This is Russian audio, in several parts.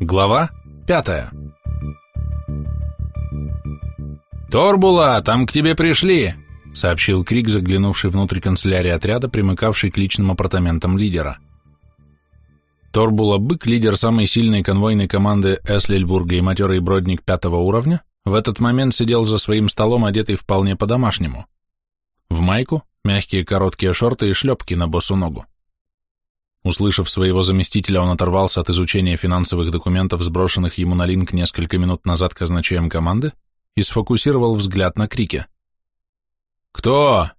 Глава пятая. «Торбула, там к тебе пришли!» — сообщил Крик, заглянувший внутрь канцелярии отряда, примыкавший к личным апартаментам лидера. Торбула Бык, лидер самой сильной конвойной команды Эслельбурга и матерый бродник пятого уровня, в этот момент сидел за своим столом, одетый вполне по-домашнему. В майку, мягкие короткие шорты и шлепки на босу ногу. Услышав своего заместителя, он оторвался от изучения финансовых документов, сброшенных ему на линк несколько минут назад казначеем команды, и сфокусировал взгляд на крике. «Кто?»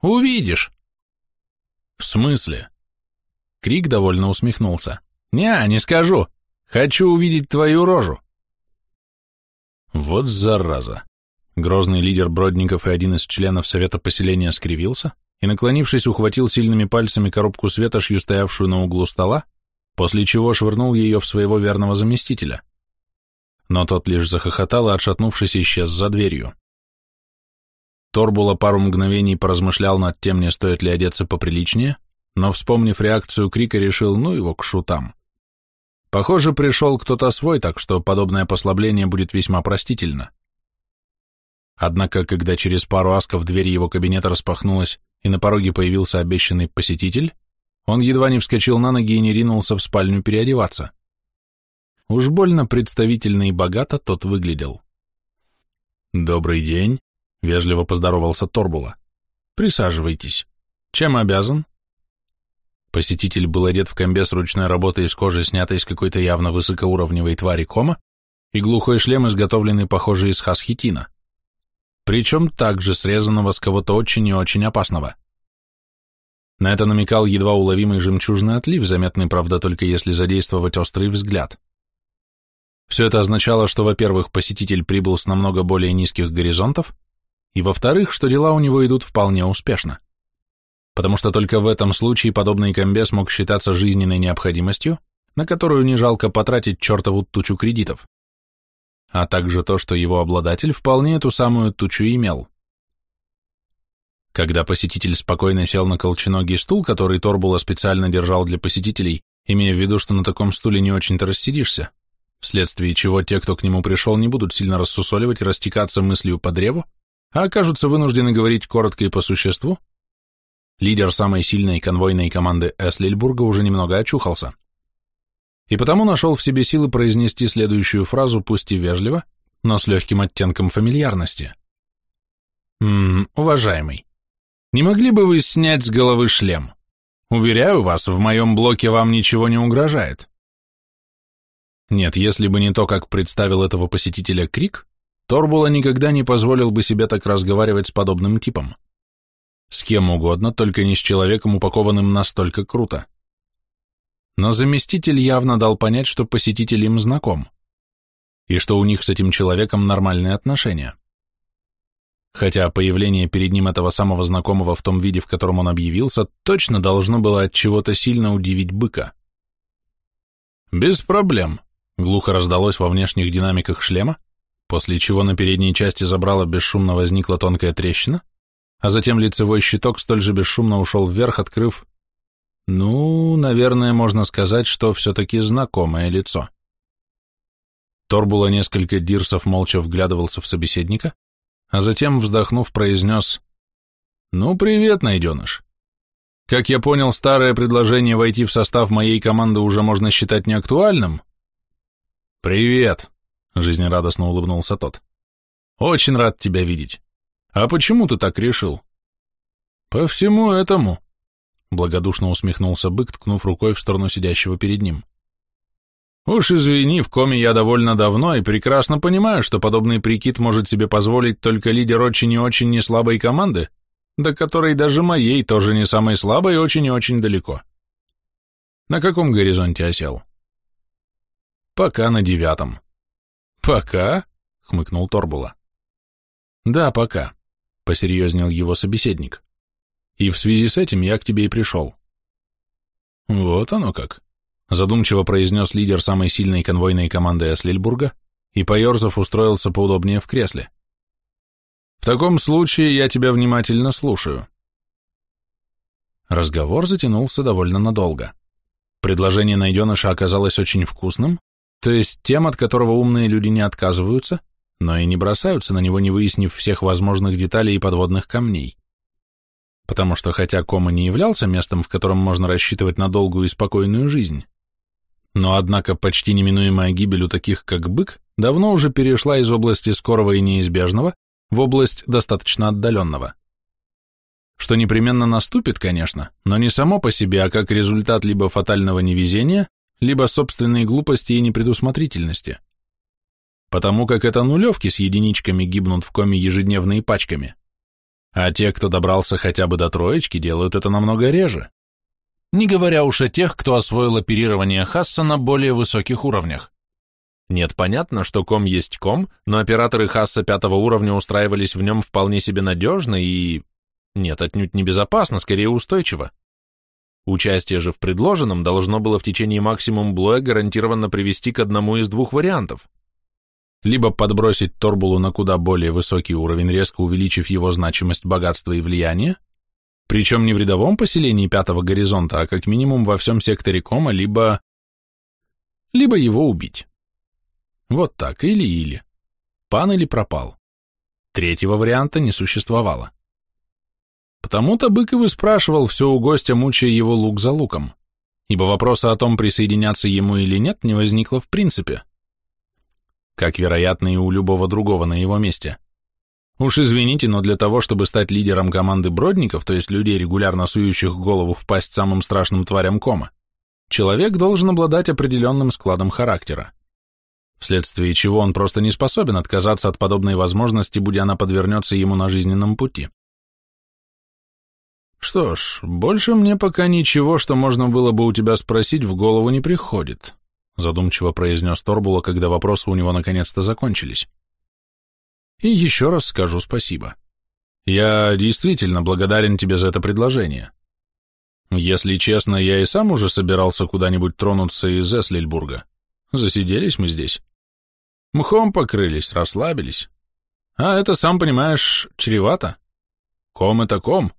«Увидишь». «В смысле?» Крик довольно усмехнулся. «Не, не скажу. Хочу увидеть твою рожу». Вот зараза. Грозный лидер Бродников и один из членов Совета поселения скривился, и, наклонившись, ухватил сильными пальцами коробку с ветошью, стоявшую на углу стола, после чего швырнул ее в своего верного заместителя. Но тот лишь захохотал и, отшатнувшись, исчез за дверью. Торбула пару мгновений поразмышлял над тем, не стоит ли одеться поприличнее, но, вспомнив реакцию Крика, решил, ну его к шутам. Похоже, пришел кто-то свой, так что подобное послабление будет весьма простительно. Однако, когда через пару асков дверь его кабинета распахнулась, и на пороге появился обещанный посетитель, он едва не вскочил на ноги и не ринулся в спальню переодеваться. Уж больно представительно и богато тот выглядел. «Добрый день», — вежливо поздоровался Торбула. «Присаживайтесь. Чем обязан?» Посетитель был одет в комбез ручной работы из кожи, снятой из какой-то явно высокоуровневой твари кома, и глухой шлем, изготовленный, похоже, из хасхитина причем также срезанного с кого-то очень и очень опасного. На это намекал едва уловимый жемчужный отлив, заметный, правда, только если задействовать острый взгляд. Все это означало, что, во-первых, посетитель прибыл с намного более низких горизонтов, и, во-вторых, что дела у него идут вполне успешно. Потому что только в этом случае подобный комбез мог считаться жизненной необходимостью, на которую не жалко потратить чертову тучу кредитов а также то, что его обладатель вполне эту самую тучу имел. Когда посетитель спокойно сел на колченогий стул, который Торбула специально держал для посетителей, имея в виду, что на таком стуле не очень-то рассидишься, вследствие чего те, кто к нему пришел, не будут сильно рассусоливать и растекаться мыслью по древу, а окажутся вынуждены говорить коротко и по существу, лидер самой сильной конвойной команды Эслельбурга уже немного очухался и потому нашел в себе силы произнести следующую фразу, пусть и вежливо, но с легким оттенком фамильярности. «Ммм, уважаемый, не могли бы вы снять с головы шлем? Уверяю вас, в моем блоке вам ничего не угрожает». Нет, если бы не то, как представил этого посетителя Крик, Торбула никогда не позволил бы себе так разговаривать с подобным типом. С кем угодно, только не с человеком, упакованным настолько круто но заместитель явно дал понять, что посетитель им знаком, и что у них с этим человеком нормальные отношения. Хотя появление перед ним этого самого знакомого в том виде, в котором он объявился, точно должно было от чего-то сильно удивить быка. «Без проблем», — глухо раздалось во внешних динамиках шлема, после чего на передней части забрала бесшумно возникла тонкая трещина, а затем лицевой щиток столь же бесшумно ушел вверх, открыв ну, наверное, можно сказать, что все-таки знакомое лицо. Торбула несколько дирсов молча вглядывался в собеседника, а затем, вздохнув, произнес «Ну, привет, найденыш. Как я понял, старое предложение войти в состав моей команды уже можно считать неактуальным?» «Привет», — жизнерадостно улыбнулся тот. «Очень рад тебя видеть. А почему ты так решил?» «По всему этому», Благодушно усмехнулся бык, ткнув рукой в сторону сидящего перед ним. «Уж извини, в коме я довольно давно и прекрасно понимаю, что подобный прикид может себе позволить только лидер очень и очень неслабой команды, до которой даже моей тоже не самой слабой очень и очень далеко. На каком горизонте осел?» «Пока на девятом». «Пока?» — хмыкнул Торбула. «Да, пока», — посерьезнел его собеседник. И в связи с этим я к тебе и пришел. Вот оно как, задумчиво произнес лидер самой сильной конвойной команды Эслельбурга и, поерзав, устроился поудобнее в кресле. В таком случае я тебя внимательно слушаю. Разговор затянулся довольно надолго. Предложение найденыша оказалось очень вкусным, То есть тем, от которого умные люди не отказываются, но и не бросаются на него, не выяснив всех возможных деталей и подводных камней. Потому что хотя Кома не являлся местом, в котором можно рассчитывать на долгую и спокойную жизнь, но однако почти неминуемая гибель у таких, как бык, давно уже перешла из области скорого и неизбежного в область достаточно отдаленного. Что непременно наступит, конечно, но не само по себе, а как результат либо фатального невезения, либо собственной глупости и непредусмотрительности – потому как это нулевки с единичками гибнут в коме ежедневными пачками, а те, кто добрался хотя бы до троечки, делают это намного реже. Не говоря уж о тех, кто освоил оперирование Хасса на более высоких уровнях. Нет, понятно, что ком есть ком, но операторы Хасса пятого уровня устраивались в нем вполне себе надежно и... Нет, отнюдь не безопасно, скорее устойчиво. Участие же в предложенном должно было в течение максимум блоя гарантированно привести к одному из двух вариантов – либо подбросить Торбулу на куда более высокий уровень, резко увеличив его значимость, богатство и влияние, причем не в рядовом поселении пятого горизонта, а как минимум во всем секторе кома, либо... либо его убить. Вот так, или-или. Пан или пропал. Третьего варианта не существовало. Потому-то Быков и спрашивал все у гостя, мучая его лук за луком, ибо вопроса о том, присоединяться ему или нет, не возникло в принципе как, вероятно, и у любого другого на его месте. Уж извините, но для того, чтобы стать лидером команды бродников, то есть людей, регулярно сующих голову в пасть самым страшным тварям кома, человек должен обладать определенным складом характера, вследствие чего он просто не способен отказаться от подобной возможности, будь она подвернется ему на жизненном пути. Что ж, больше мне пока ничего, что можно было бы у тебя спросить, в голову не приходит задумчиво произнес Торбула, когда вопросы у него наконец-то закончились. И еще раз скажу спасибо. Я действительно благодарен тебе за это предложение. Если честно, я и сам уже собирался куда-нибудь тронуться из Эслильбурга. Засиделись мы здесь. Мхом покрылись, расслабились. А это, сам понимаешь, чревато. Ком это ком.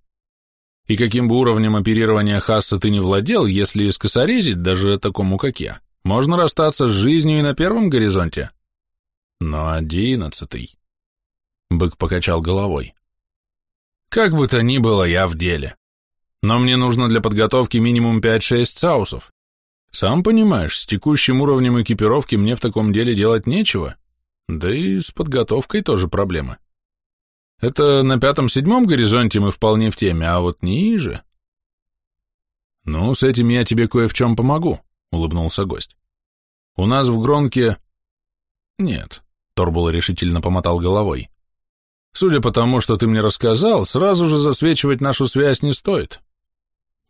И каким бы уровнем оперирования Хасса ты не владел, если искосорезить даже такому, как я, можно расстаться с жизнью и на первом горизонте. Но одиннадцатый... Бык покачал головой. Как бы то ни было, я в деле. Но мне нужно для подготовки минимум 5-6 саусов. Сам понимаешь, с текущим уровнем экипировки мне в таком деле делать нечего. Да и с подготовкой тоже проблемы. Это на пятом-седьмом горизонте мы вполне в теме, а вот ниже... Ну, с этим я тебе кое в чем помогу. — улыбнулся гость. «У нас в Гронке...» «Нет», — Торбула решительно помотал головой. «Судя по тому, что ты мне рассказал, сразу же засвечивать нашу связь не стоит.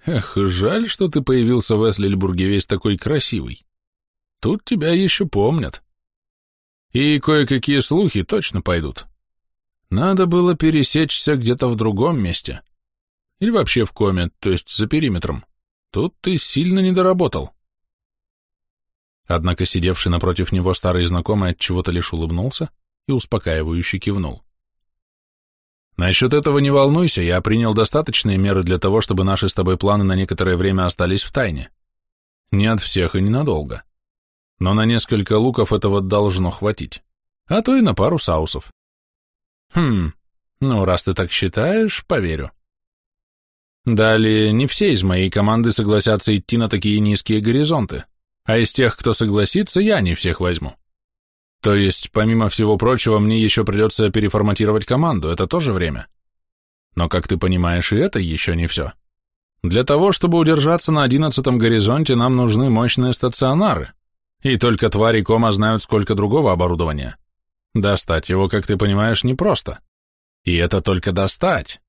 Эх, жаль, что ты появился в Эслильбурге весь такой красивый. Тут тебя еще помнят. И кое-какие слухи точно пойдут. Надо было пересечься где-то в другом месте. Или вообще в коме, то есть за периметром. Тут ты сильно не доработал». Однако сидевший напротив него старый знакомый от чего-то лишь улыбнулся и успокаивающе кивнул. Насчет этого не волнуйся, я принял достаточные меры для того, чтобы наши с тобой планы на некоторое время остались в тайне. Не от всех и ненадолго. Но на несколько луков этого должно хватить, а то и на пару саусов. Хм, ну раз ты так считаешь, поверю. Далее, не все из моей команды согласятся идти на такие низкие горизонты а из тех, кто согласится, я не всех возьму. То есть, помимо всего прочего, мне еще придется переформатировать команду, это тоже время. Но, как ты понимаешь, и это еще не все. Для того, чтобы удержаться на одиннадцатом горизонте, нам нужны мощные стационары. И только твари кома знают, сколько другого оборудования. Достать его, как ты понимаешь, непросто. И это только достать.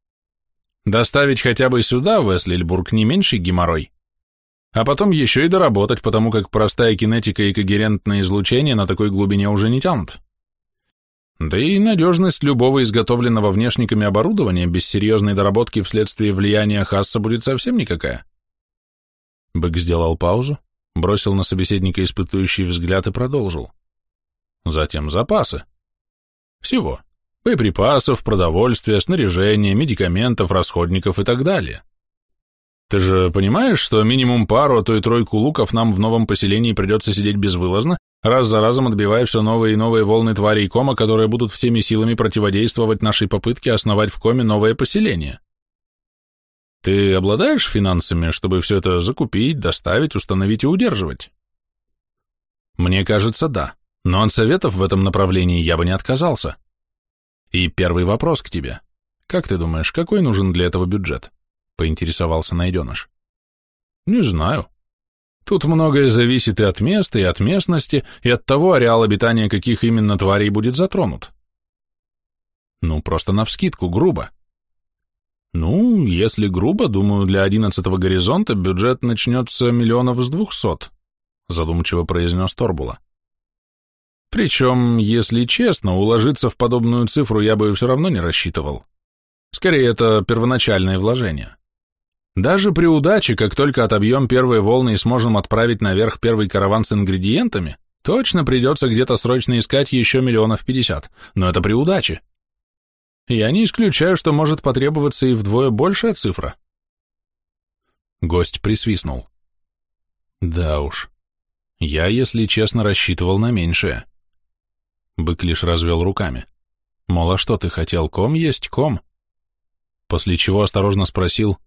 Доставить хотя бы сюда, в Эслильбург, не меньший геморрой а потом еще и доработать, потому как простая кинетика и когерентное излучение на такой глубине уже не тянут. Да и надежность любого изготовленного внешниками оборудования без серьезной доработки вследствие влияния Хасса будет совсем никакая. Бык сделал паузу, бросил на собеседника испытующий взгляд и продолжил. Затем запасы. Всего. Боеприпасов, продовольствия, снаряжения, медикаментов, расходников и так далее. Ты же понимаешь, что минимум пару, а то и тройку луков нам в новом поселении придется сидеть безвылазно, раз за разом отбивая все новые и новые волны тварей кома, которые будут всеми силами противодействовать нашей попытке основать в коме новое поселение. Ты обладаешь финансами, чтобы все это закупить, доставить, установить и удерживать? Мне кажется, да, но от советов в этом направлении я бы не отказался. И первый вопрос к тебе. Как ты думаешь, какой нужен для этого бюджет? Поинтересовался найденыш. Не знаю. Тут многое зависит и от места, и от местности, и от того, ареал обитания каких именно тварей будет затронут. Ну, просто навскидку, грубо. Ну, если грубо, думаю, для одиннадцатого горизонта бюджет начнется миллионов с двухсот, задумчиво произнес Торбула. Причем, если честно, уложиться в подобную цифру я бы все равно не рассчитывал. Скорее, это первоначальное вложение. Даже при удаче, как только отобьем первые волны и сможем отправить наверх первый караван с ингредиентами, точно придется где-то срочно искать еще миллионов пятьдесят, но это при удаче. Я не исключаю, что может потребоваться и вдвое большая цифра. Гость присвистнул. Да уж. Я, если честно, рассчитывал на меньшее. Бык лишь развел руками. Мол, а что ты хотел, ком есть ком? После чего осторожно спросил,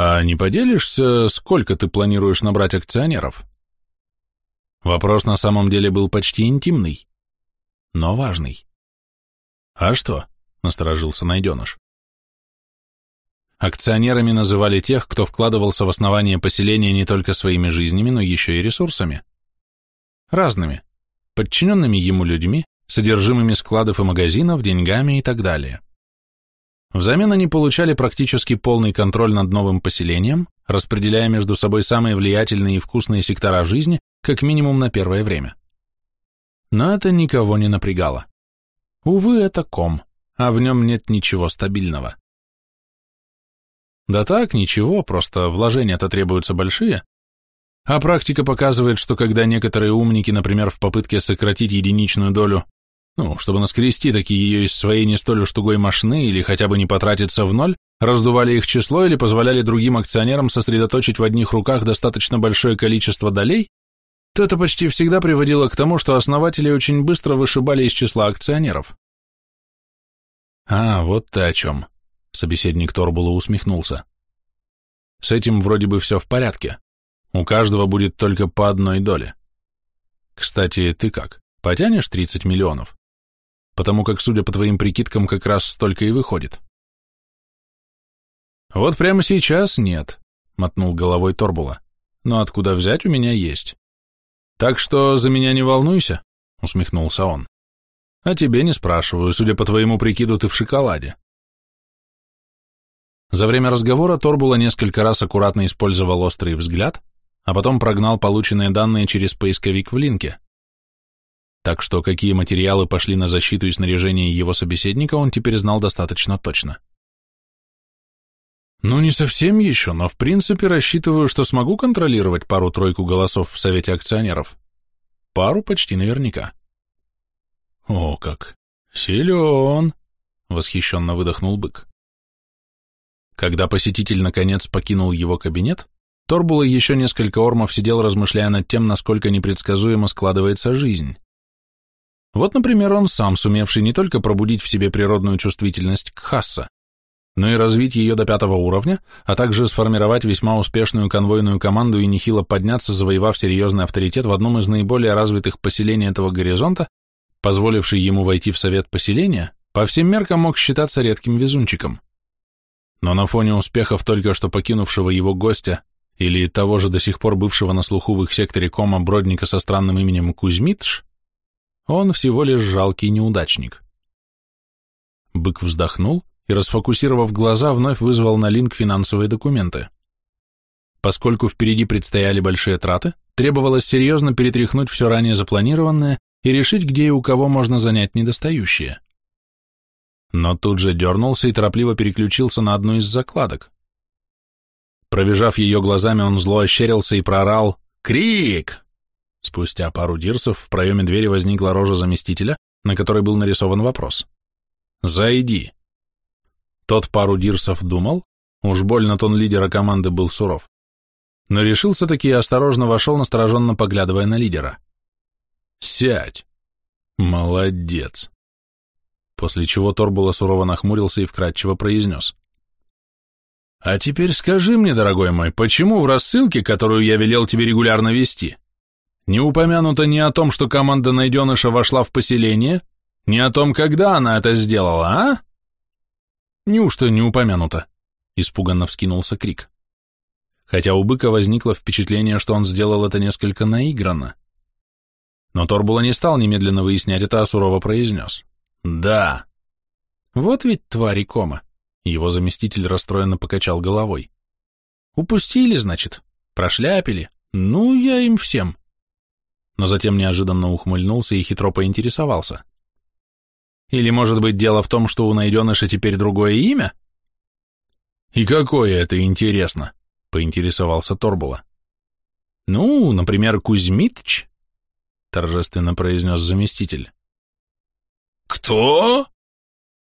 а не поделишься, сколько ты планируешь набрать акционеров? Вопрос на самом деле был почти интимный, но важный. «А что?» — насторожился найденыш. Акционерами называли тех, кто вкладывался в основание поселения не только своими жизнями, но еще и ресурсами. Разными, подчиненными ему людьми, содержимыми складов и магазинов, деньгами и так далее. Взамен они получали практически полный контроль над новым поселением, распределяя между собой самые влиятельные и вкусные сектора жизни, как минимум на первое время. Но это никого не напрягало. Увы, это ком, а в нем нет ничего стабильного. Да так, ничего, просто вложения-то требуются большие, а практика показывает, что когда некоторые умники, например, в попытке сократить единичную долю, ну, чтобы наскрести такие ее из своей не столь уж тугой машины или хотя бы не потратиться в ноль, раздували их число или позволяли другим акционерам сосредоточить в одних руках достаточно большое количество долей, то это почти всегда приводило к тому, что основатели очень быстро вышибали из числа акционеров. «А, вот ты о чем», — собеседник Торбула усмехнулся. «С этим вроде бы все в порядке. У каждого будет только по одной доле. Кстати, ты как, потянешь 30 миллионов? Потому как, судя по твоим прикидкам, как раз столько и выходит». «Вот прямо сейчас нет», — мотнул головой Торбула. «Но откуда взять у меня есть. «Так что за меня не волнуйся», — усмехнулся он. «А тебе не спрашиваю, судя по твоему прикиду, ты в шоколаде». За время разговора Торбула несколько раз аккуратно использовал острый взгляд, а потом прогнал полученные данные через поисковик в линке. Так что какие материалы пошли на защиту и снаряжение его собеседника, он теперь знал достаточно точно. Ну, не совсем еще, но в принципе рассчитываю, что смогу контролировать пару-тройку голосов в Совете акционеров. Пару почти наверняка. О, как! Силен! Восхищенно выдохнул бык. Когда посетитель наконец покинул его кабинет, Торбула еще несколько ормов сидел, размышляя над тем, насколько непредсказуемо складывается жизнь. Вот, например, он сам, сумевший не только пробудить в себе природную чувствительность к Хасса, но и развить ее до пятого уровня, а также сформировать весьма успешную конвойную команду и нехило подняться, завоевав серьезный авторитет в одном из наиболее развитых поселений этого горизонта, позволивший ему войти в совет поселения, по всем меркам мог считаться редким везунчиком. Но на фоне успехов только что покинувшего его гостя или того же до сих пор бывшего на слуху в их секторе кома бродника со странным именем Кузьмитш, он всего лишь жалкий неудачник. Бык вздохнул и, расфокусировав глаза, вновь вызвал на линк финансовые документы. Поскольку впереди предстояли большие траты, требовалось серьезно перетряхнуть все ранее запланированное и решить, где и у кого можно занять недостающее. Но тут же дернулся и торопливо переключился на одну из закладок. Пробежав ее глазами, он зло ощерился и проорал «Крик!». Спустя пару дирсов в проеме двери возникла рожа заместителя, на которой был нарисован вопрос. «Зайди!» Тот пару дирсов думал, уж больно тон лидера команды был суров, но решился таки и осторожно вошел, настороженно поглядывая на лидера. Сядь. Молодец. После чего Торбула сурово нахмурился и вкратчиво произнес. А теперь скажи мне, дорогой мой, почему в рассылке, которую я велел тебе регулярно вести, не упомянуто ни о том, что команда найденыша вошла в поселение, ни о том, когда она это сделала, а? Неужто не упомянуто? Испуганно вскинулся Крик. Хотя у быка возникло впечатление, что он сделал это несколько наигранно. Но Торбула не стал немедленно выяснять это, а сурово произнес. «Да». «Вот ведь твари кома». Его заместитель расстроенно покачал головой. «Упустили, значит? Прошляпили? Ну, я им всем». Но затем неожиданно ухмыльнулся и хитро поинтересовался. «Или, может быть, дело в том, что у найденыша теперь другое имя?» «И какое это интересно?» — поинтересовался Торбула. «Ну, например, Кузьмитч», — торжественно произнес заместитель. «Кто?»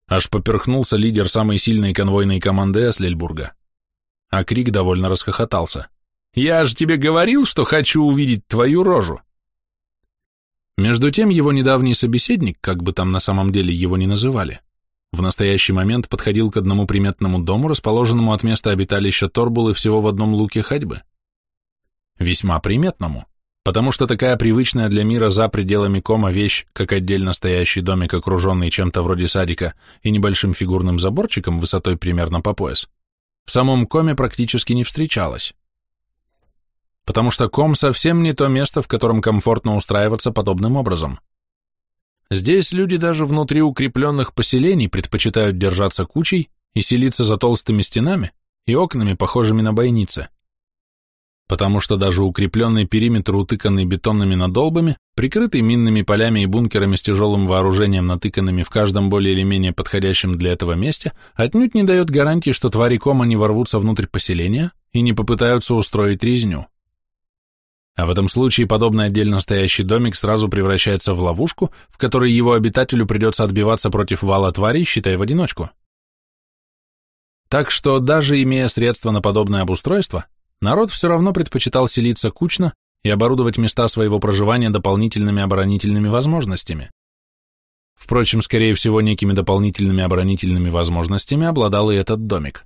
Аж поперхнулся лидер самой сильной конвойной команды Эслельбурга. А Крик довольно расхохотался. «Я же тебе говорил, что хочу увидеть твою рожу!» Между тем его недавний собеседник, как бы там на самом деле его ни называли, в настоящий момент подходил к одному приметному дому, расположенному от места обиталища Торбулы всего в одном луке ходьбы. Весьма приметному потому что такая привычная для мира за пределами кома вещь, как отдельно стоящий домик, окруженный чем-то вроде садика и небольшим фигурным заборчиком высотой примерно по пояс, в самом коме практически не встречалась. Потому что ком совсем не то место, в котором комфортно устраиваться подобным образом. Здесь люди даже внутри укрепленных поселений предпочитают держаться кучей и селиться за толстыми стенами и окнами, похожими на бойницы потому что даже укрепленный периметр, утыканный бетонными надолбами, прикрытый минными полями и бункерами с тяжелым вооружением, натыканными в каждом более или менее подходящем для этого месте, отнюдь не дает гарантии, что твари кома не ворвутся внутрь поселения и не попытаются устроить резню. А в этом случае подобный отдельно стоящий домик сразу превращается в ловушку, в которой его обитателю придется отбиваться против вала тварей, считай в одиночку. Так что даже имея средства на подобное обустройство, народ все равно предпочитал селиться кучно и оборудовать места своего проживания дополнительными оборонительными возможностями. Впрочем, скорее всего, некими дополнительными оборонительными возможностями обладал и этот домик,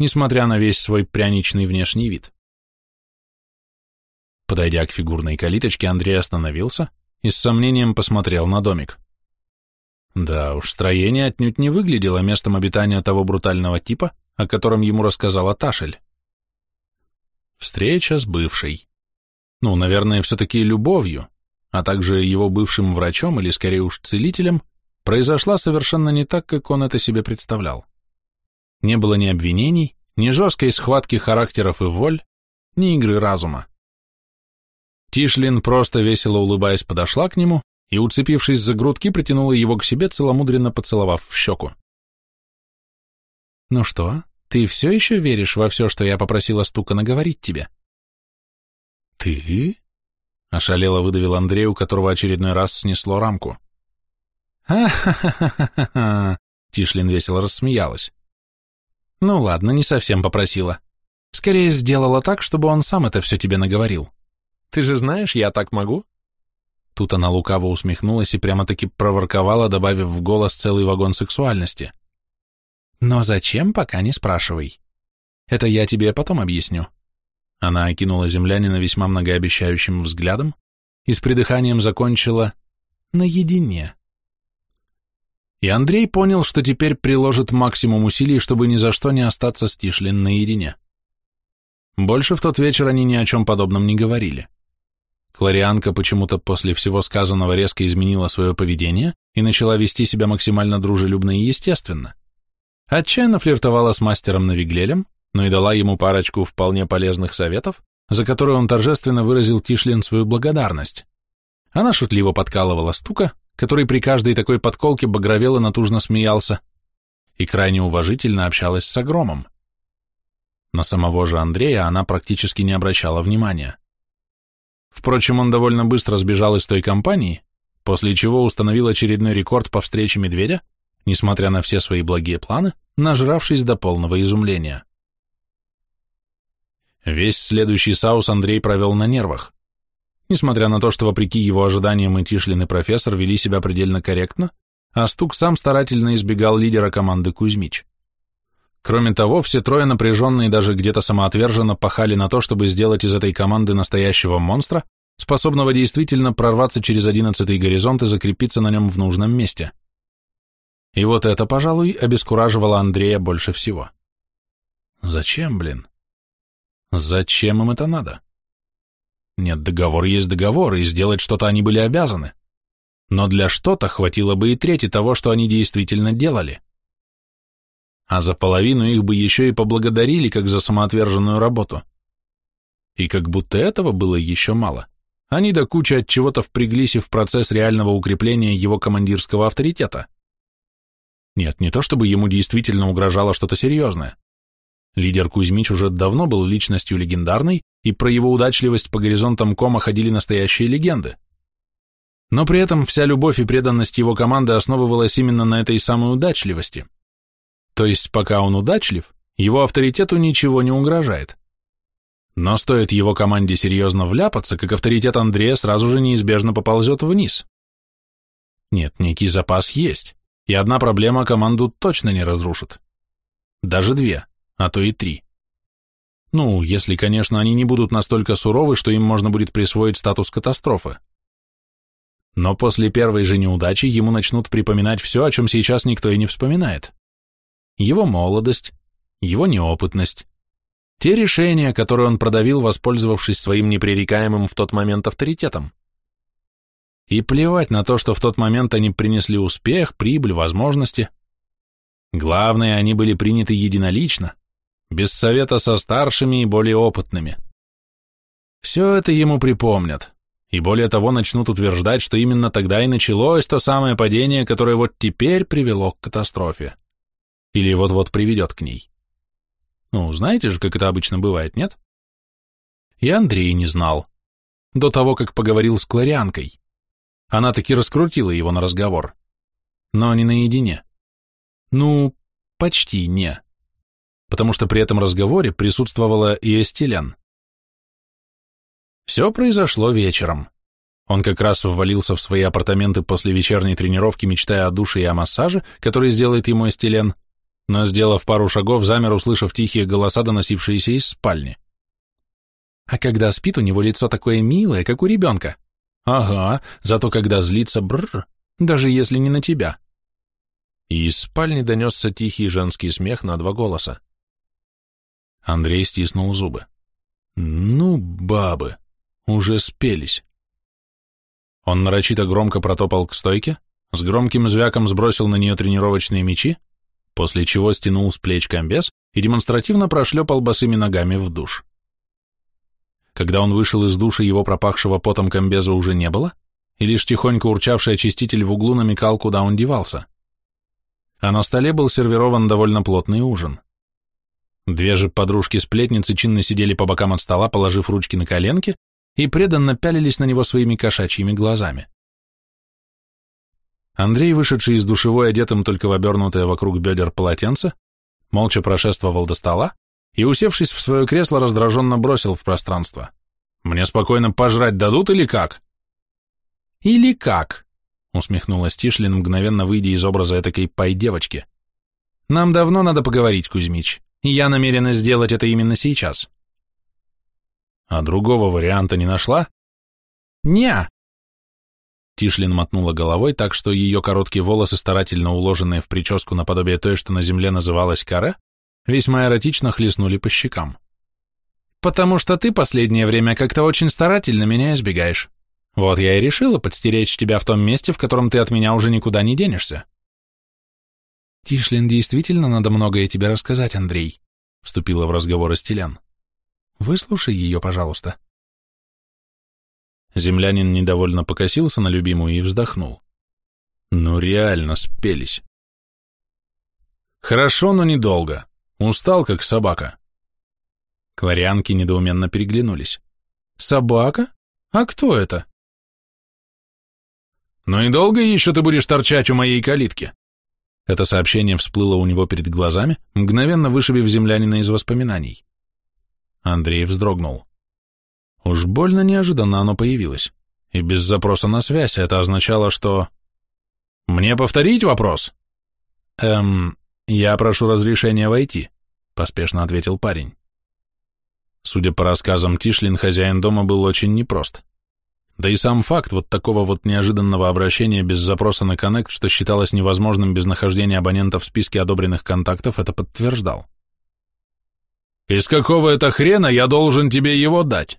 несмотря на весь свой пряничный внешний вид. Подойдя к фигурной калиточке, Андрей остановился и с сомнением посмотрел на домик. Да уж, строение отнюдь не выглядело местом обитания того брутального типа, о котором ему рассказала Ташель. Встреча с бывшей. Ну, наверное, все-таки любовью, а также его бывшим врачом или, скорее уж, целителем, произошла совершенно не так, как он это себе представлял. Не было ни обвинений, ни жесткой схватки характеров и воль, ни игры разума. Тишлин, просто весело улыбаясь, подошла к нему и, уцепившись за грудки, притянула его к себе, целомудренно поцеловав в щеку. «Ну что, ты все еще веришь во все, что я попросила Стука наговорить тебе? Ты? Ошалело выдавил Андрей, у которого очередной раз снесло рамку. «Ха-ха-ха-ха-ха!» Тишлин весело рассмеялась. «Ну ладно, не совсем попросила. Скорее сделала так, чтобы он сам это все тебе наговорил. Ты же знаешь, я так могу?» Тут она лукаво усмехнулась и прямо-таки проворковала, добавив в голос целый вагон сексуальности. Но зачем, пока не спрашивай. Это я тебе потом объясню. Она окинула землянина весьма многообещающим взглядом и с придыханием закончила «наедине». И Андрей понял, что теперь приложит максимум усилий, чтобы ни за что не остаться с Тишлин наедине. Больше в тот вечер они ни о чем подобном не говорили. Кларианка почему-то после всего сказанного резко изменила свое поведение и начала вести себя максимально дружелюбно и естественно. Отчаянно флиртовала с мастером Навиглелем, но и дала ему парочку вполне полезных советов, за которые он торжественно выразил Тишлин свою благодарность. Она шутливо подкалывала стука, который при каждой такой подколке багровел и натужно смеялся, и крайне уважительно общалась с Огромом. На самого же Андрея она практически не обращала внимания. Впрочем, он довольно быстро сбежал из той компании, после чего установил очередной рекорд по встрече медведя, несмотря на все свои благие планы, нажравшись до полного изумления. Весь следующий саус Андрей провел на нервах. несмотря на то, что вопреки его ожиданиям и и профессор вели себя предельно корректно, а Стук сам старательно избегал лидера команды Кузьмич. Кроме того, все трое напряженно и даже где-то самоотверженно пахали на то, чтобы сделать из этой команды настоящего монстра, способного действительно прорваться через одиннадцатый горизонт и закрепиться на нем в нужном месте. И вот это, пожалуй, обескураживало Андрея больше всего. Зачем, блин? Зачем им это надо? Нет, договор есть договор, и сделать что-то они были обязаны. Но для что-то хватило бы и трети того, что они действительно делали а за половину их бы еще и поблагодарили, как за самоотверженную работу. И как будто этого было еще мало. Они до кучи от чего-то впряглись и в процесс реального укрепления его командирского авторитета. Нет, не то чтобы ему действительно угрожало что-то серьезное. Лидер Кузьмич уже давно был личностью легендарной, и про его удачливость по горизонтам кома ходили настоящие легенды. Но при этом вся любовь и преданность его команды основывалась именно на этой самой удачливости – то есть, пока он удачлив, его авторитету ничего не угрожает. Но стоит его команде серьезно вляпаться, как авторитет Андрея сразу же неизбежно поползет вниз. Нет, некий запас есть, и одна проблема команду точно не разрушит. Даже две, а то и три. Ну, если, конечно, они не будут настолько суровы, что им можно будет присвоить статус катастрофы. Но после первой же неудачи ему начнут припоминать все, о чем сейчас никто и не вспоминает его молодость, его неопытность, те решения, которые он продавил, воспользовавшись своим непререкаемым в тот момент авторитетом. И плевать на то, что в тот момент они принесли успех, прибыль, возможности. Главное, они были приняты единолично, без совета со старшими и более опытными. Все это ему припомнят, и более того начнут утверждать, что именно тогда и началось то самое падение, которое вот теперь привело к катастрофе. Или вот-вот приведет к ней. Ну, знаете же, как это обычно бывает, нет? И Андрей не знал. До того, как поговорил с Кларианкой. Она таки раскрутила его на разговор. Но не наедине. Ну, почти не. Потому что при этом разговоре присутствовала и Эстелен. Все произошло вечером. Он как раз ввалился в свои апартаменты после вечерней тренировки, мечтая о душе и о массаже, который сделает ему Эстелен, но, сделав пару шагов, замер, услышав тихие голоса, доносившиеся из спальни. А когда спит, у него лицо такое милое, как у ребенка. Ага, зато когда злится, бррр, даже если не на тебя. И из спальни донесся тихий женский смех на два голоса. Андрей стиснул зубы. Ну, бабы, уже спелись. Он нарочито громко протопал к стойке, с громким звяком сбросил на нее тренировочные мечи, после чего стянул с плеч комбез и демонстративно прошлепал босыми ногами в душ. Когда он вышел из душа, его пропахшего потом комбеза уже не было, и лишь тихонько урчавший очиститель в углу намекал, куда он девался. А на столе был сервирован довольно плотный ужин. Две же подружки-сплетницы чинно сидели по бокам от стола, положив ручки на коленки, и преданно пялились на него своими кошачьими глазами. Андрей, вышедший из душевой, одетым только в обернутое вокруг бедер полотенце, молча прошествовал до стола и, усевшись в свое кресло, раздраженно бросил в пространство. «Мне спокойно пожрать дадут или как?» «Или как?» — усмехнулась Тишлин, мгновенно выйдя из образа этакой пай-девочки. «Нам давно надо поговорить, Кузьмич, и я намерена сделать это именно сейчас». «А другого варианта не нашла?» «Не, Тишлин мотнула головой так, что ее короткие волосы, старательно уложенные в прическу наподобие той, что на земле называлась каре, весьма эротично хлестнули по щекам. «Потому что ты последнее время как-то очень старательно меня избегаешь. Вот я и решила подстеречь тебя в том месте, в котором ты от меня уже никуда не денешься». «Тишлин, действительно надо многое тебе рассказать, Андрей», — вступила в разговор Астелян. «Выслушай ее, пожалуйста». Землянин недовольно покосился на любимую и вздохнул. Ну реально спелись. Хорошо, но недолго. Устал, как собака. Кларианки недоуменно переглянулись. Собака? А кто это? Ну и долго еще ты будешь торчать у моей калитки? Это сообщение всплыло у него перед глазами, мгновенно вышибив землянина из воспоминаний. Андрей вздрогнул. Уж больно неожиданно оно появилось. И без запроса на связь это означало, что... «Мне повторить вопрос?» «Эм, я прошу разрешения войти», — поспешно ответил парень. Судя по рассказам Тишлин, хозяин дома был очень непрост. Да и сам факт вот такого вот неожиданного обращения без запроса на коннект, что считалось невозможным без нахождения абонента в списке одобренных контактов, это подтверждал. «Из какого это хрена я должен тебе его дать?»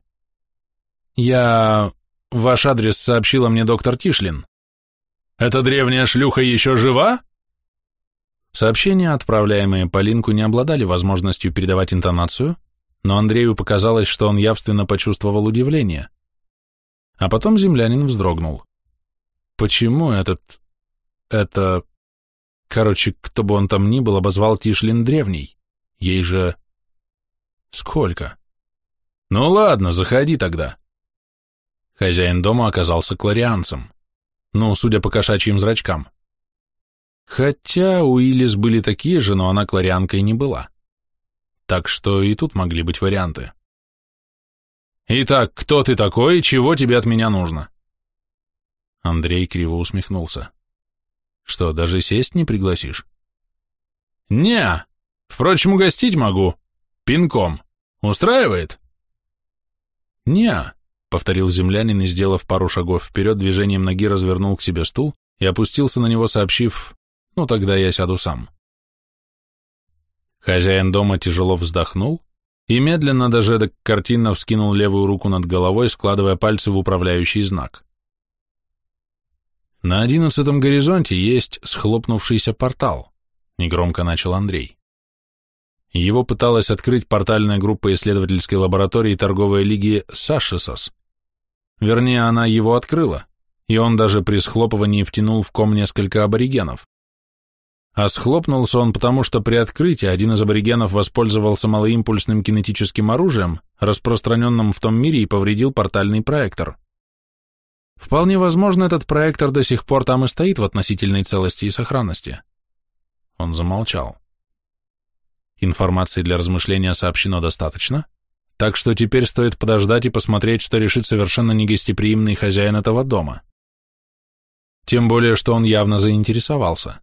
«Я... Ваш адрес сообщила мне доктор Тишлин». «Эта древняя шлюха еще жива?» Сообщения, отправляемые по линку, не обладали возможностью передавать интонацию, но Андрею показалось, что он явственно почувствовал удивление. А потом землянин вздрогнул. Почему этот... это... Короче, кто бы он там ни был, обозвал Тишлин древний. Ей же... Сколько? Ну ладно, заходи тогда. Хозяин дома оказался кларианцем. Ну, судя по кошачьим зрачкам. Хотя у Илис были такие же, но она кларианкой не была. Так что и тут могли быть варианты. «Итак, кто ты такой и чего тебе от меня нужно?» Андрей криво усмехнулся. «Что, даже сесть не пригласишь?» «Не, впрочем, угостить могу. Пинком. Устраивает?» «Не», — повторил землянин и, сделав пару шагов вперед, движением ноги развернул к себе стул и опустился на него, сообщив, «Ну, тогда я сяду сам». Хозяин дома тяжело вздохнул и медленно, даже эдак картинно вскинул левую руку над головой, складывая пальцы в управляющий знак. На одиннадцатом горизонте есть схлопнувшийся портал, негромко начал Андрей. Его пыталась открыть портальная группа исследовательской лаборатории торговой лиги Сашисос. Вернее, она его открыла, и он даже при схлопывании втянул в ком несколько аборигенов. А схлопнулся он потому, что при открытии один из аборигенов воспользовался малоимпульсным кинетическим оружием, распространенным в том мире, и повредил портальный проектор. Вполне возможно, этот проектор до сих пор там и стоит в относительной целости и сохранности. Он замолчал. Информации для размышления сообщено достаточно, так что теперь стоит подождать и посмотреть, что решит совершенно негостеприимный хозяин этого дома. Тем более, что он явно заинтересовался.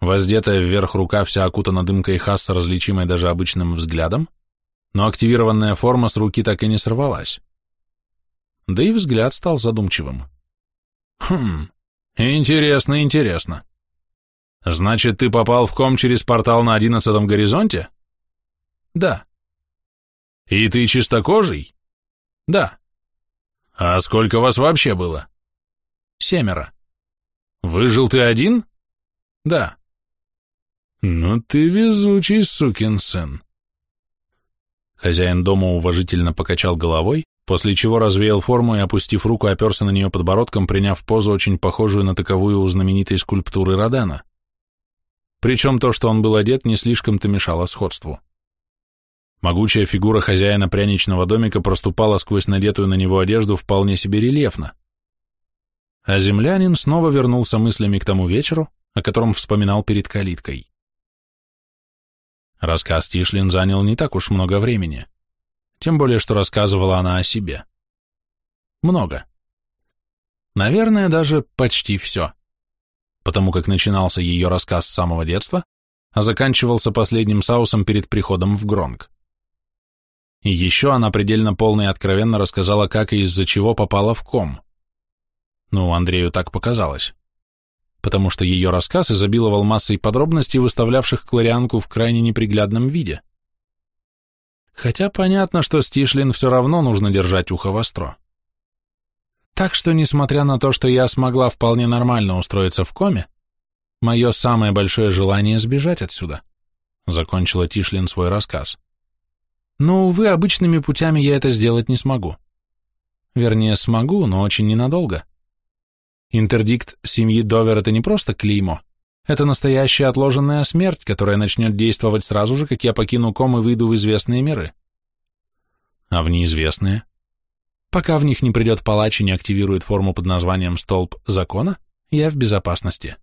Воздетая вверх рука вся окутана дымкой хасса, различимой даже обычным взглядом, но активированная форма с руки так и не сорвалась. Да и взгляд стал задумчивым. Хм, интересно, интересно. Значит, ты попал в ком через портал на одиннадцатом горизонте? Да. И ты чистокожий? Да. А сколько вас вообще было? Семеро. Выжил ты один? Да. «Ну ты везучий сукин сын!» Хозяин дома уважительно покачал головой, после чего развеял форму и, опустив руку, оперся на нее подбородком, приняв позу, очень похожую на таковую у знаменитой скульптуры Родена. Причем то, что он был одет, не слишком-то мешало сходству. Могучая фигура хозяина пряничного домика проступала сквозь надетую на него одежду вполне себе рельефно. А землянин снова вернулся мыслями к тому вечеру, о котором вспоминал перед калиткой. Рассказ Тишлин занял не так уж много времени, тем более, что рассказывала она о себе. Много. Наверное, даже почти все. Потому как начинался ее рассказ с самого детства, а заканчивался последним саусом перед приходом в Гронг. И еще она предельно полно и откровенно рассказала, как и из-за чего попала в ком. Ну, Андрею так показалось потому что ее рассказ изобиловал массой подробностей, выставлявших Кларианку в крайне неприглядном виде. Хотя понятно, что Стишлин все равно нужно держать ухо востро. Так что, несмотря на то, что я смогла вполне нормально устроиться в коме, мое самое большое желание сбежать отсюда, закончила Тишлин свой рассказ. Но, увы, обычными путями я это сделать не смогу. Вернее, смогу, но очень ненадолго. Интердикт семьи Довер – это не просто клеймо. Это настоящая отложенная смерть, которая начнет действовать сразу же, как я покину ком и выйду в известные миры. А в неизвестные? Пока в них не придет палач и не активирует форму под названием «Столб закона», я в безопасности.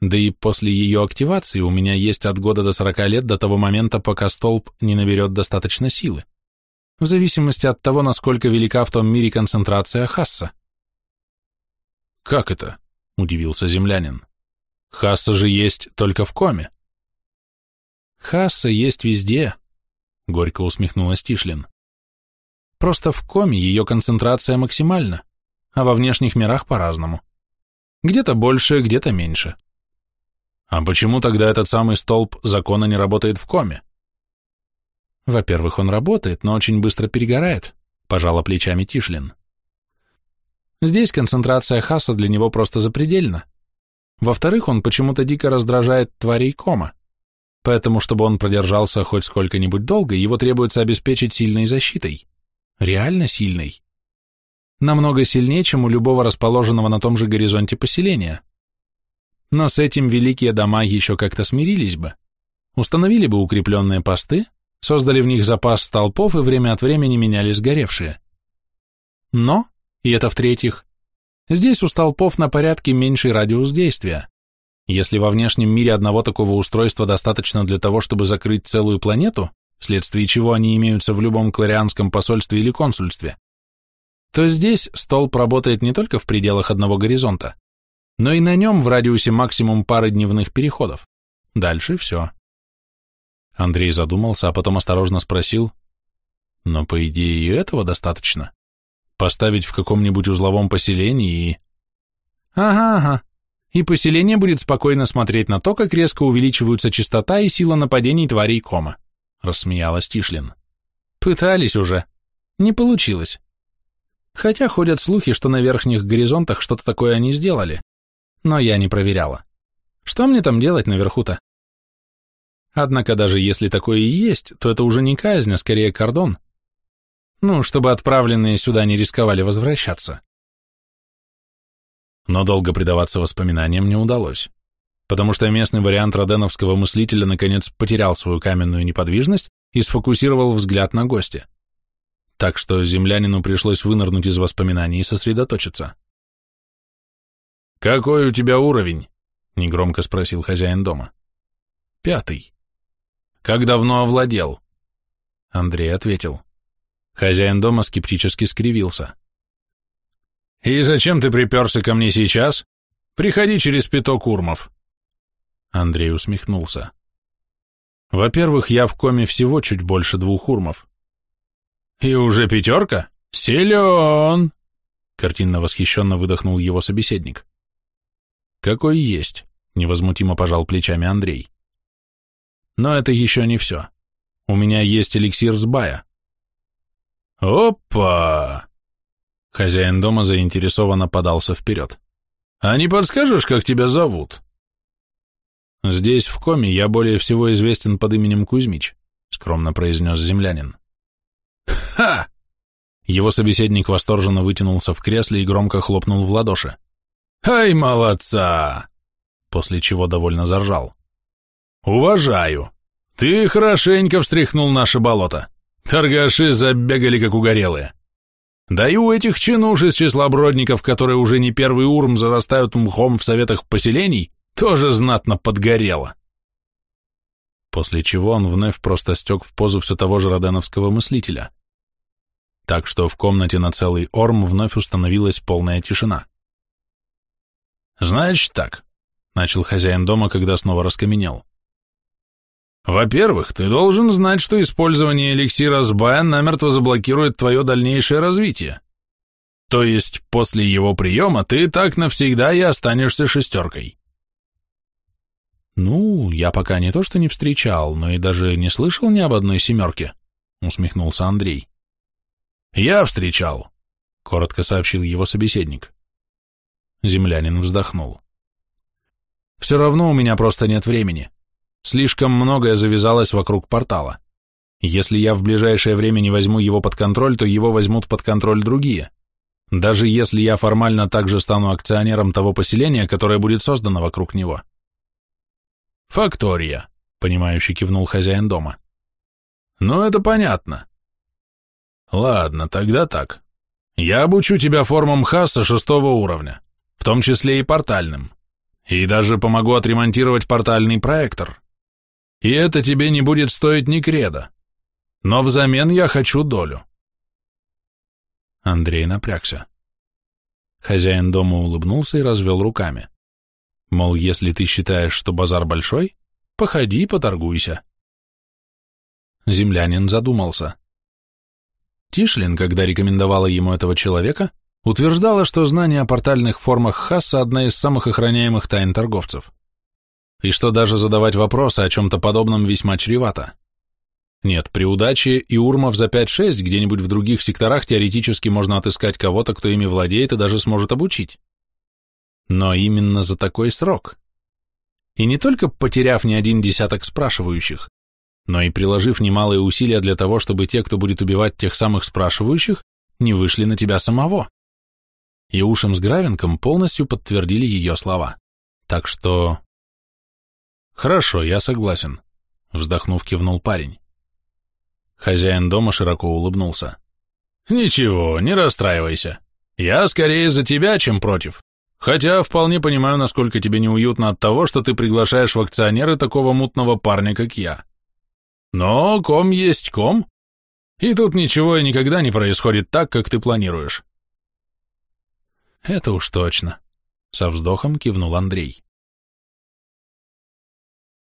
Да и после ее активации у меня есть от года до 40 лет до того момента, пока столб не наберет достаточно силы. в зависимости от того, насколько велика в том мире концентрация Хасса. «Как это?» — удивился землянин. «Хасса же есть только в коме». «Хасса есть везде», — горько усмехнулась Тишлин. «Просто в коме ее концентрация максимальна, а во внешних мирах по-разному. Где-то больше, где-то меньше». «А почему тогда этот самый столб закона не работает в коме?» Во-первых, он работает, но очень быстро перегорает, пожала плечами Тишлин. Здесь концентрация хаса для него просто запредельна. Во-вторых, он почему-то дико раздражает тварей кома. Поэтому, чтобы он продержался хоть сколько-нибудь долго, его требуется обеспечить сильной защитой. Реально сильной. Намного сильнее, чем у любого расположенного на том же горизонте поселения. Но с этим великие дома еще как-то смирились бы. Установили бы укрепленные посты, создали в них запас столпов и время от времени меняли сгоревшие. Но, и это в-третьих, здесь у столпов на порядке меньший радиус действия. Если во внешнем мире одного такого устройства достаточно для того, чтобы закрыть целую планету, вследствие чего они имеются в любом кларианском посольстве или консульстве, то здесь столб работает не только в пределах одного горизонта, но и на нем в радиусе максимум пары дневных переходов. Дальше все. Андрей задумался, а потом осторожно спросил, но по идее и этого достаточно. Поставить в каком-нибудь узловом поселении и... Ага, ага. И поселение будет спокойно смотреть на то, как резко увеличиваются частота и сила нападений тварей кома, рассмеялась Тишлин. Пытались уже. Не получилось. Хотя ходят слухи, что на верхних горизонтах что-то такое они сделали. Но я не проверяла. Что мне там делать наверху-то? Однако даже если такое и есть, то это уже не казнь, а скорее кордон. Ну, чтобы отправленные сюда не рисковали возвращаться. Но долго предаваться воспоминаниям не удалось, потому что местный вариант роденовского мыслителя наконец потерял свою каменную неподвижность и сфокусировал взгляд на гостя. Так что землянину пришлось вынырнуть из воспоминаний и сосредоточиться. «Какой у тебя уровень?» — негромко спросил хозяин дома. «Пятый». Как давно овладел? Андрей ответил. Хозяин дома скептически скривился. И зачем ты приперся ко мне сейчас? Приходи через пяток урмов. Андрей усмехнулся. Во-первых, я в коме всего чуть больше двух урмов. И уже пятерка? Силен! Картинно восхищенно выдохнул его собеседник. Какой есть, невозмутимо пожал плечами Андрей. Но это еще не все. У меня есть эликсир с бая. Опа! Хозяин дома заинтересованно подался вперед. А не подскажешь, как тебя зовут? Здесь, в коме, я более всего известен под именем Кузьмич, скромно произнес землянин. Ха! Его собеседник восторженно вытянулся в кресле и громко хлопнул в ладоши. «Ай, молодца!» После чего довольно заржал. «Уважаю. Ты хорошенько встряхнул наше болото. Торгаши забегали, как угорелые. Да и у этих чинуш из числа бродников, которые уже не первый урм зарастают мхом в советах поселений, тоже знатно подгорело». После чего он вновь просто стек в позу все того же роденовского мыслителя. Так что в комнате на целый орм вновь установилась полная тишина. «Значит так», — начал хозяин дома, когда снова раскаменел. Во-первых, ты должен знать, что использование эликсира Сбая намертво заблокирует твое дальнейшее развитие. То есть после его приема ты так навсегда и останешься шестеркой. Я пока не то что не встречал, но и даже не слышал ни об одной семерке, усмехнулся Андрей. Я встречал, коротко сообщил его собеседник. Землянин вздохнул. Все равно у меня просто нет времени. Слишком многое завязалось вокруг портала. Если я в ближайшее время не возьму его под контроль, то его возьмут под контроль другие. Даже если я формально также стану акционером того поселения, которое будет создано вокруг него. «Фактория», — понимающе кивнул хозяин дома. «Ну, это понятно». «Ладно, тогда так. Я обучу тебя формам Хасса шестого уровня, в том числе и портальным, и даже помогу отремонтировать портальный проектор. И это тебе не будет стоить ни креда. Но взамен я хочу долю. Андрей напрягся. Хозяин дома улыбнулся и развел руками. Мол, если ты считаешь, что базар большой, походи и поторгуйся. Землянин задумался. Тишлин, когда рекомендовала ему этого человека, утверждала, что знание о портальных формах Хасса – одна из самых охраняемых тайн торговцев. И что даже задавать вопросы о чем-то подобном весьма чревато. Нет, при удаче и урмов за 5-6 где-нибудь в других секторах теоретически можно отыскать кого-то, кто ими владеет и даже сможет обучить. Но именно за такой срок. И не только потеряв не один десяток спрашивающих, но и приложив немалые усилия для того, чтобы те, кто будет убивать тех самых спрашивающих, не вышли на тебя самого. И Ушем с Гравенком полностью подтвердили ее слова. Так что... Хорошо, я согласен, вздохнув, кивнул парень. Хозяин дома широко улыбнулся. Ничего, не расстраивайся. Я скорее за тебя, чем против. Хотя вполне понимаю, насколько тебе неуютно от того, что ты приглашаешь в акционеры такого мутного парня, как я. Но ком есть ком, и тут ничего и никогда не происходит так, как ты планируешь. Это уж точно, со вздохом кивнул Андрей.